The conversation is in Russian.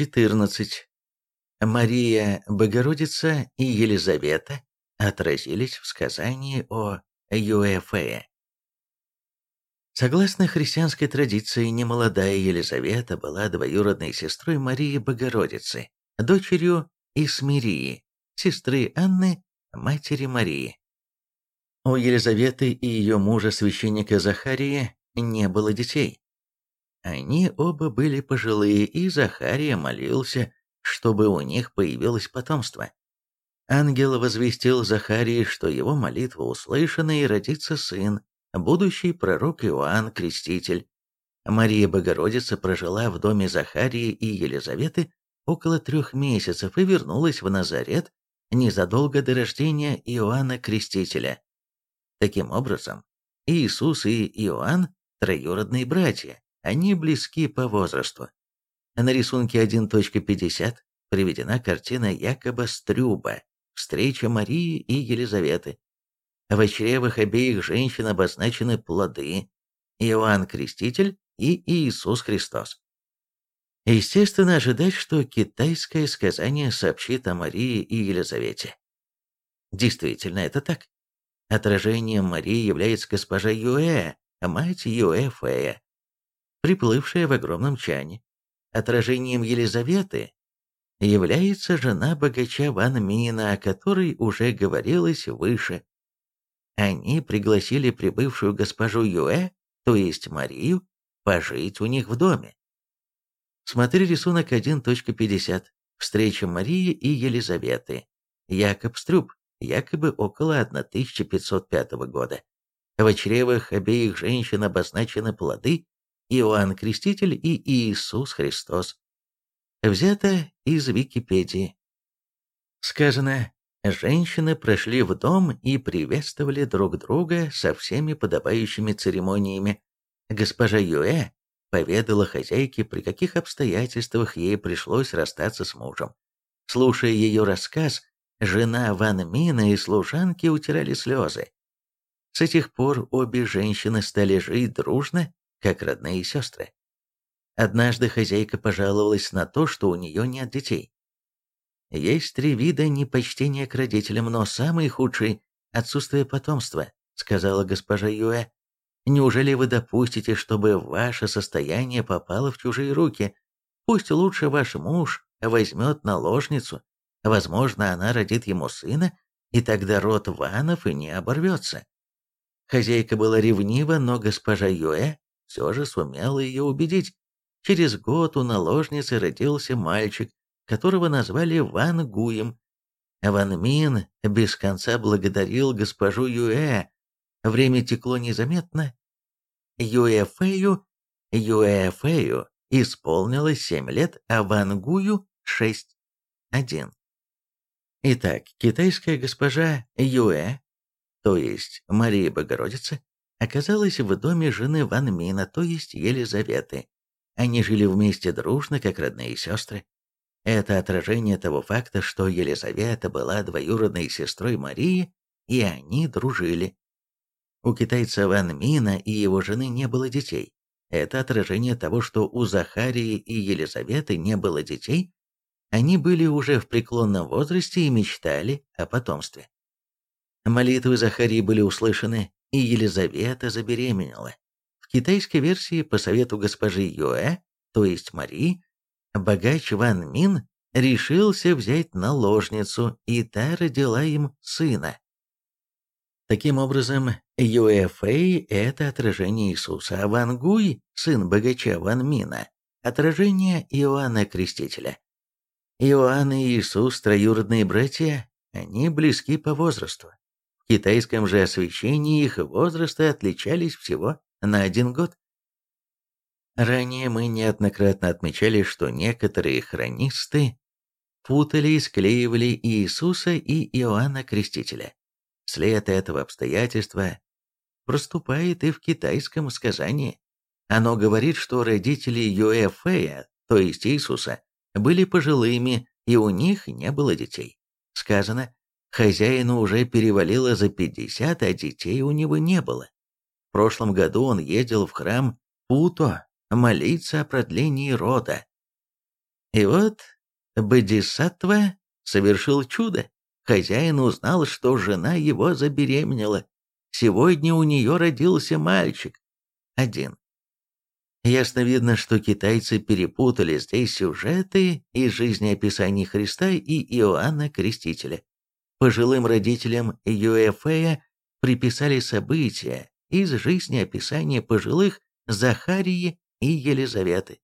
14. Мария Богородица и Елизавета отразились в сказании о Юэфее. Согласно христианской традиции, немолодая Елизавета была двоюродной сестрой Марии Богородицы, дочерью Исмирии, сестры Анны, матери Марии. У Елизаветы и ее мужа, священника Захария, не было детей. Они оба были пожилые, и Захария молился, чтобы у них появилось потомство. Ангел возвестил Захарии, что его молитва услышана и родится сын, будущий пророк Иоанн Креститель. Мария Богородица прожила в доме Захарии и Елизаветы около трех месяцев и вернулась в Назарет незадолго до рождения Иоанна Крестителя. Таким образом, Иисус и Иоанн – троюродные братья, они близки по возрасту. На рисунке 1.50 приведена картина якобы Стрюба «Встреча Марии и Елизаветы». В чревах обеих женщин обозначены плоды Иоанн Креститель и Иисус Христос. Естественно ожидать, что китайское сказание сообщит о Марии и Елизавете. Действительно, это так. Отражением Марии является госпожа Юэ, мать Юэ Фэя, приплывшая в огромном чане. Отражением Елизаветы является жена богача Ван Мина, о которой уже говорилось выше. Они пригласили прибывшую госпожу Юэ, то есть Марию, пожить у них в доме. Смотри рисунок 1.50. Встреча Марии и Елизаветы. Якоб Стрюб, якобы около 1505 года. В чревах обеих женщин обозначены плоды Иоанн Креститель и Иисус Христос. Взято из Википедии. Сказано, женщины прошли в дом и приветствовали друг друга со всеми подобающими церемониями. Госпожа Юэ поведала хозяйке, при каких обстоятельствах ей пришлось расстаться с мужем. Слушая ее рассказ, жена Ван Мина и служанки утирали слезы. С этих пор обе женщины стали жить дружно как родные сестры. Однажды хозяйка пожаловалась на то, что у нее нет детей. «Есть три вида непочтения к родителям, но самый худший – отсутствие потомства», – сказала госпожа Юэ. «Неужели вы допустите, чтобы ваше состояние попало в чужие руки? Пусть лучше ваш муж возьмет наложницу. Возможно, она родит ему сына, и тогда род Ванов и не оборвется». Хозяйка была ревнива, но госпожа Юэ все же сумела ее убедить. Через год у наложницы родился мальчик, которого назвали Ван Гуем. Ван Мин без конца благодарил госпожу Юэ. Время текло незаметно. Юэ Фэю, Юэ Фэю исполнилось семь лет, а Ван Гую — шесть. Один. Итак, китайская госпожа Юэ, то есть Мария Богородица, оказалась в доме жены Ван Мина, то есть Елизаветы. Они жили вместе дружно, как родные сестры. Это отражение того факта, что Елизавета была двоюродной сестрой Марии, и они дружили. У китайца Ван Мина и его жены не было детей. Это отражение того, что у Захарии и Елизаветы не было детей, они были уже в преклонном возрасте и мечтали о потомстве. Молитвы Захарии были услышаны, и Елизавета забеременела. В китайской версии по совету госпожи Юэ, то есть Марии, богач Ван Мин решился взять наложницу, и та родила им сына. Таким образом, Юэ Фэй – это отражение Иисуса, а Ван Гуй, сын богача Ван Мина, отражение Иоанна Крестителя. Иоанн и Иисус – троюродные братья, они близки по возрасту китайском же освещении их возрасты отличались всего на один год. Ранее мы неоднократно отмечали, что некоторые хронисты путали и склеивали Иисуса и Иоанна Крестителя. След этого обстоятельства проступает и в китайском сказании. Оно говорит, что родители Юэфея, то есть Иисуса, были пожилыми, и у них не было детей. Сказано, Хозяину уже перевалило за 50, а детей у него не было. В прошлом году он ездил в храм Путо молиться о продлении рода. И вот Бодисаттва совершил чудо. Хозяин узнал, что жена его забеременела. Сегодня у нее родился мальчик. Один. Ясно видно, что китайцы перепутали здесь сюжеты из жизнеописаний Христа и Иоанна Крестителя. Пожилым родителям Юэфея приписали события из жизнеописания пожилых Захарии и Елизаветы.